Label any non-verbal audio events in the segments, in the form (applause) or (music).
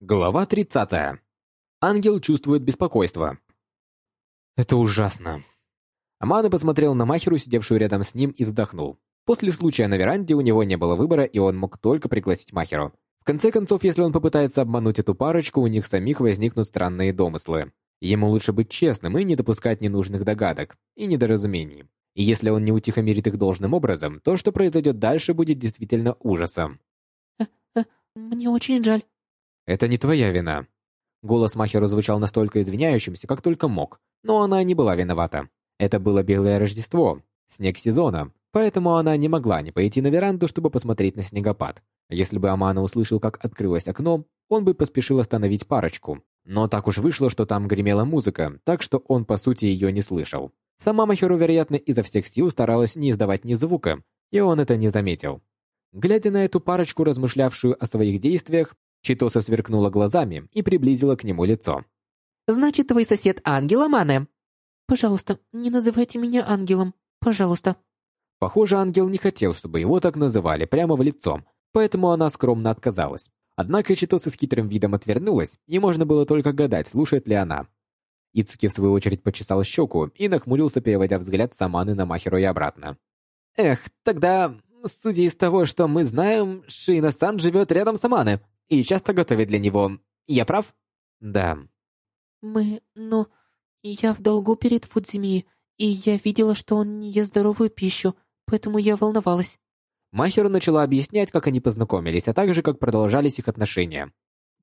Глава 30. Ангел чувствует беспокойство. Это ужасно. Амана посмотрел на Махеру, сидевшую рядом с ним, и вздохнул. После случая на веранде у него не было выбора, и он мог только пригласить Махеру. В конце концов, если он попытается обмануть эту парочку, у них самих возникнут странные домыслы. Ему лучше быть честным и не допускать ненужных догадок и недоразумений. И если он не утихомирит их должным образом, то, что произойдет дальше, будет действительно ужасом. Э, э, «Мне очень жаль», это не твоя вина. Голос Махеру звучал настолько извиняющимся, как только мог, но она не была виновата. Это было белое Рождество, снег сезона, поэтому она не могла не пойти на веранду, чтобы посмотреть на снегопад. Если бы Амана услышал, как открылось окно, он бы поспешил остановить парочку. Но так уж вышло, что там гремела музыка, так что он по сути ее не слышал. Сама Махеру, вероятно, изо всех сил старалась не издавать ни звука, и он это не заметил. Глядя на эту парочку, размышлявшую о своих действиях, Читоса сверкнула глазами и приблизила к нему лицо. «Значит, твой сосед ангел, Амане?» «Пожалуйста, не называйте меня ангелом. Пожалуйста». Похоже, ангел не хотел, чтобы его так называли прямо в лицо, поэтому она скромно отказалась. Однако Читоса с хитрым видом отвернулась, и можно было только гадать, слушает ли она. Ицуки, в свою очередь, почесал щеку и нахмурился, переводя взгляд с Аманы на Махеру и обратно. «Эх, тогда, судя из того, что мы знаем, Шина-сан живет рядом с Аманы и часто готовит для него. Я прав? Да. Мы... но... Я в долгу перед Фудзими, и я видела, что он не ест здоровую пищу, поэтому я волновалась. Махеру начала объяснять, как они познакомились, а также как продолжались их отношения.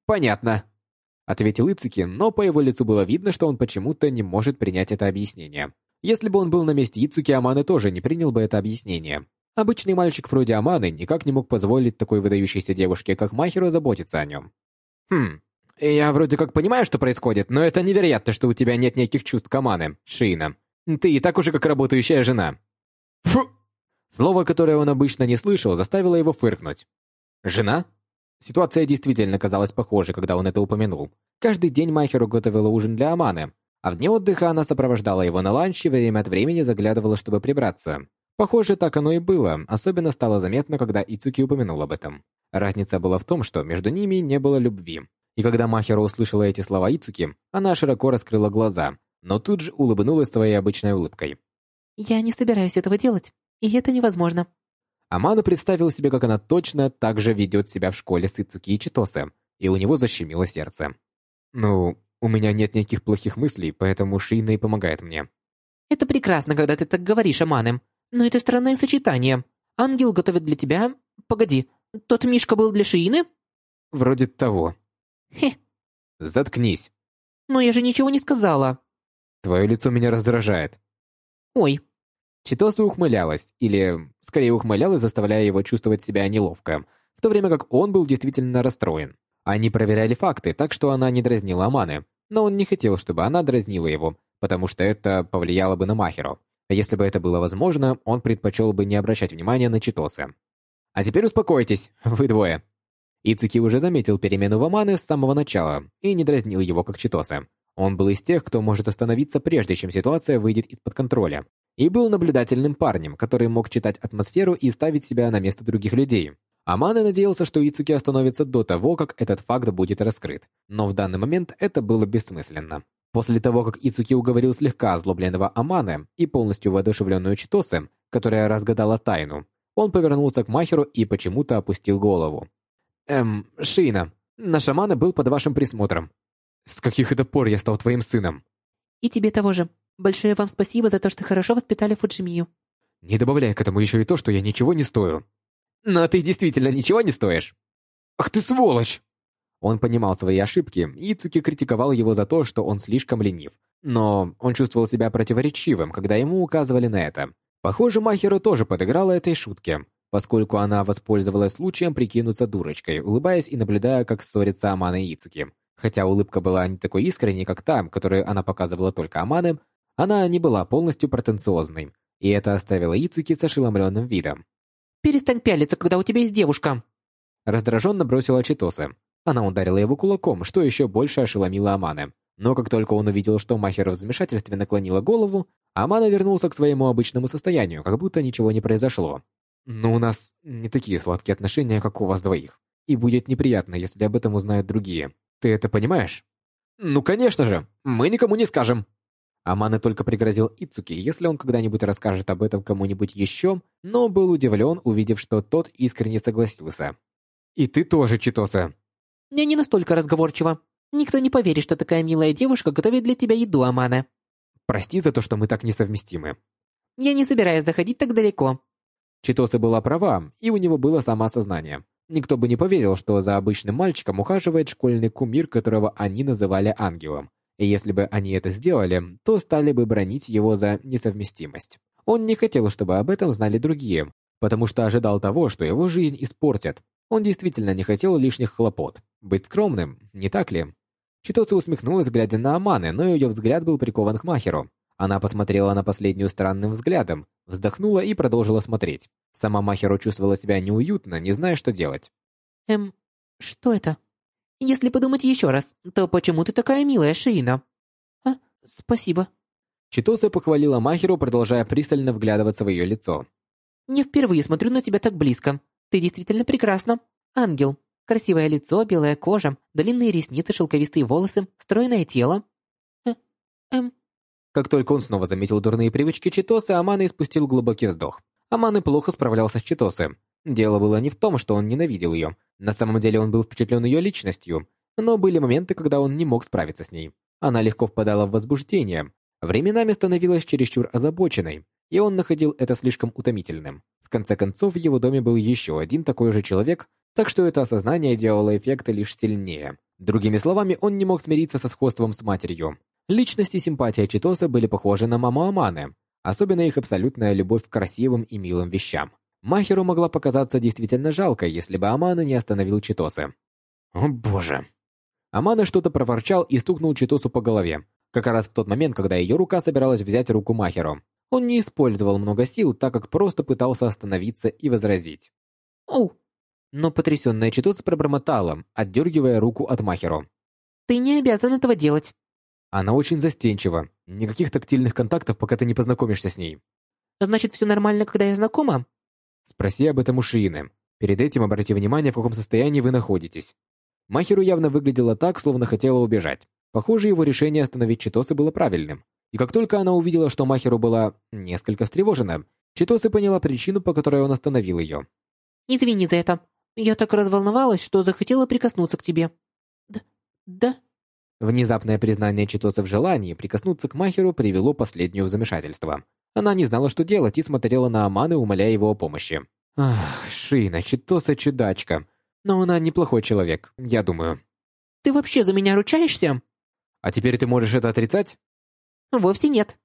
«Понятно», — ответил Ицуки, но по его лицу было видно, что он почему-то не может принять это объяснение. Если бы он был на месте Ицуки, Аманы тоже не принял бы это объяснение. Обычный мальчик вроде Аманы никак не мог позволить такой выдающейся девушке, как Махеру, заботиться о нем. Хм, я вроде как понимаю, что происходит, но это невероятно, что у тебя нет никаких чувств к Аманы, Шиина. Ты и так уже как работающая жена. Фу! Слово, которое он обычно не слышал, заставило его фыркнуть. Жена? Ситуация действительно казалась похожей, когда он это упомянул. Каждый день Махеру готовила ужин для Аманы, а в дне отдыха она сопровождала его на ланч и время от времени заглядывала, чтобы прибраться. Похоже, так оно и было, особенно стало заметно, когда Ицуки упомянул об этом. Разница была в том, что между ними не было любви. И когда Махера услышала эти слова Ицуки, она широко раскрыла глаза, но тут же улыбнулась своей обычной улыбкой. «Я не собираюсь этого делать, и это невозможно». Амана представил себе, как она точно так же ведет себя в школе с Ицуки и Читосе, и у него защемило сердце. «Ну, у меня нет никаких плохих мыслей, поэтому Шина и помогает мне». «Это прекрасно, когда ты так говоришь, Аманы. Но это странное сочетание. Ангел готовит для тебя... Погоди, тот Мишка был для Шиины? Вроде того. Хе. Заткнись. Но я же ничего не сказала. Твое лицо меня раздражает. Ой. Читоса ухмылялась, или, скорее, ухмылялась, заставляя его чувствовать себя неловко, в то время как он был действительно расстроен. Они проверяли факты, так что она не дразнила Аманы, но он не хотел, чтобы она дразнила его, потому что это повлияло бы на Махеру. Если бы это было возможно, он предпочел бы не обращать внимания на Читосы. А теперь успокойтесь, (laughs) вы двое. Ицуки уже заметил перемену в Аманы с самого начала и не дразнил его как Читосы. Он был из тех, кто может остановиться прежде, чем ситуация выйдет из-под контроля, и был наблюдательным парнем, который мог читать атмосферу и ставить себя на место других людей. Амана надеялся, что Ицуки остановится до того, как этот факт будет раскрыт, но в данный момент это было бессмысленно. После того, как Ицуки уговорил слегка озлобленного Аманы и полностью воодушевленную Читосы, которая разгадала тайну, он повернулся к Махеру и почему-то опустил голову. «Эм, Шина, наш Амана был под вашим присмотром. С каких это пор я стал твоим сыном?» «И тебе того же. Большое вам спасибо за то, что хорошо воспитали Фуджимию». «Не добавляй к этому еще и то, что я ничего не стою». «Но ты действительно ничего не стоишь?» «Ах ты сволочь!» Он понимал свои ошибки, и Цуки критиковал его за то, что он слишком ленив. Но он чувствовал себя противоречивым, когда ему указывали на это. Похоже, Махеру тоже подыграла этой шутке, поскольку она воспользовалась случаем прикинуться дурочкой, улыбаясь и наблюдая, как ссорится Амана и Ицуки. Хотя улыбка была не такой искренней, как та, которую она показывала только Амане, она не была полностью претенциозной, и это оставило Ицуки с ошеломленным видом. «Перестань пялиться, когда у тебя есть девушка!» Раздраженно бросила Читоса. Она ударила его кулаком, что еще больше ошеломило Аманы. Но как только он увидел, что Махер в замешательстве наклонила голову, Амана вернулся к своему обычному состоянию, как будто ничего не произошло. «Но у нас не такие сладкие отношения, как у вас двоих. И будет неприятно, если об этом узнают другие. Ты это понимаешь? Ну, конечно же, мы никому не скажем. Аманы только пригрозил Ицуки, если он когда-нибудь расскажет об этом кому-нибудь еще, но был удивлен, увидев, что тот искренне согласился. «И ты тоже, Читоса!» «Я не настолько разговорчива. Никто не поверит, что такая милая девушка готовит для тебя еду, Амана». «Прости за то, что мы так несовместимы». «Я не собираюсь заходить так далеко». Читоса была права, и у него было самоосознание. Никто бы не поверил, что за обычным мальчиком ухаживает школьный кумир, которого они называли ангелом. И если бы они это сделали, то стали бы бронить его за несовместимость. Он не хотел, чтобы об этом знали другие, потому что ожидал того, что его жизнь испортят. Он действительно не хотел лишних хлопот. Быть скромным, не так ли? Читоцу усмехнулась, глядя на Аманы, но ее взгляд был прикован к Махеру. Она посмотрела на последнюю странным взглядом, вздохнула и продолжила смотреть. Сама Махеру чувствовала себя неуютно, не зная, что делать. «Эм, что это?» Если подумать еще раз, то почему ты такая милая, Шиина? А, спасибо. Читоса похвалила Махеру, продолжая пристально вглядываться в ее лицо. Не впервые смотрю на тебя так близко. Ты действительно прекрасна. Ангел. Красивое лицо, белая кожа, длинные ресницы, шелковистые волосы, стройное тело. Э, эм. Как только он снова заметил дурные привычки Читосы, Аманы испустил глубокий вздох. Аманы плохо справлялся с Читосы. Дело было не в том, что он ненавидел ее. На самом деле он был впечатлен ее личностью, но были моменты, когда он не мог справиться с ней. Она легко впадала в возбуждение, временами становилась чересчур озабоченной, и он находил это слишком утомительным. В конце концов, в его доме был еще один такой же человек, так что это осознание делало эффект лишь сильнее. Другими словами, он не мог смириться со сходством с матерью. Личность и симпатия Читоса были похожи на маму Аманы, особенно их абсолютная любовь к красивым и милым вещам. Махеру могла показаться действительно жалко, если бы Амана не остановил Читосы. О боже. Амана что-то проворчал и стукнул Читосу по голове, как раз в тот момент, когда ее рука собиралась взять руку Махеру. Он не использовал много сил, так как просто пытался остановиться и возразить. «Оу!» Но потрясенная Читоса пробормотала, отдергивая руку от Махеру. «Ты не обязан этого делать». Она очень застенчива. Никаких тактильных контактов, пока ты не познакомишься с ней. «Значит, все нормально, когда я знакома?» Спроси об этом у Шиины. Перед этим обрати внимание, в каком состоянии вы находитесь. Махеру явно выглядела так, словно хотела убежать. Похоже, его решение остановить Читосы было правильным. И как только она увидела, что Махеру была несколько встревожена, Читосы поняла причину, по которой он остановил ее. «Извини за это. Я так разволновалась, что захотела прикоснуться к тебе». «Да? Да?» Внезапное признание Читоса в желании прикоснуться к Махеру привело последнюю в замешательство. Она не знала, что делать, и смотрела на Аманы, умоляя его о помощи. Ах, Шина, Читоса чудачка. Но она неплохой человек, я думаю. Ты вообще за меня ручаешься? А теперь ты можешь это отрицать? Вовсе нет.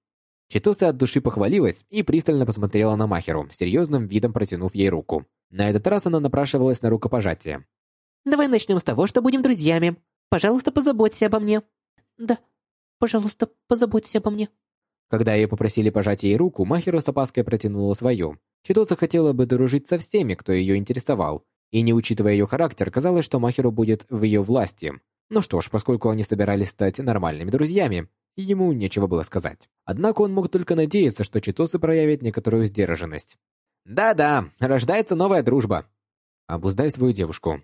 Читоса от души похвалилась и пристально посмотрела на Махеру, серьезным видом протянув ей руку. На этот раз она напрашивалась на рукопожатие. Давай начнем с того, что будем друзьями. Пожалуйста, позаботься обо мне. Да, пожалуйста, позаботься обо мне. Когда ее попросили пожать ей руку, Махеру с опаской протянула свою. Читоса хотела бы дружить со всеми, кто ее интересовал. И не учитывая ее характер, казалось, что Махеру будет в ее власти. Ну что ж, поскольку они собирались стать нормальными друзьями, ему нечего было сказать. Однако он мог только надеяться, что Читосы проявит некоторую сдержанность. «Да-да, рождается новая дружба». «Обуздай свою девушку».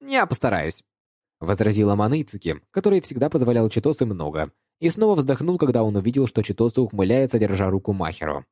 «Я постараюсь», — возразила Маныцуки, который всегда позволял Читосы много, и снова вздохнул, когда он увидел, что Читосу ухмыляется, держа руку Махеру.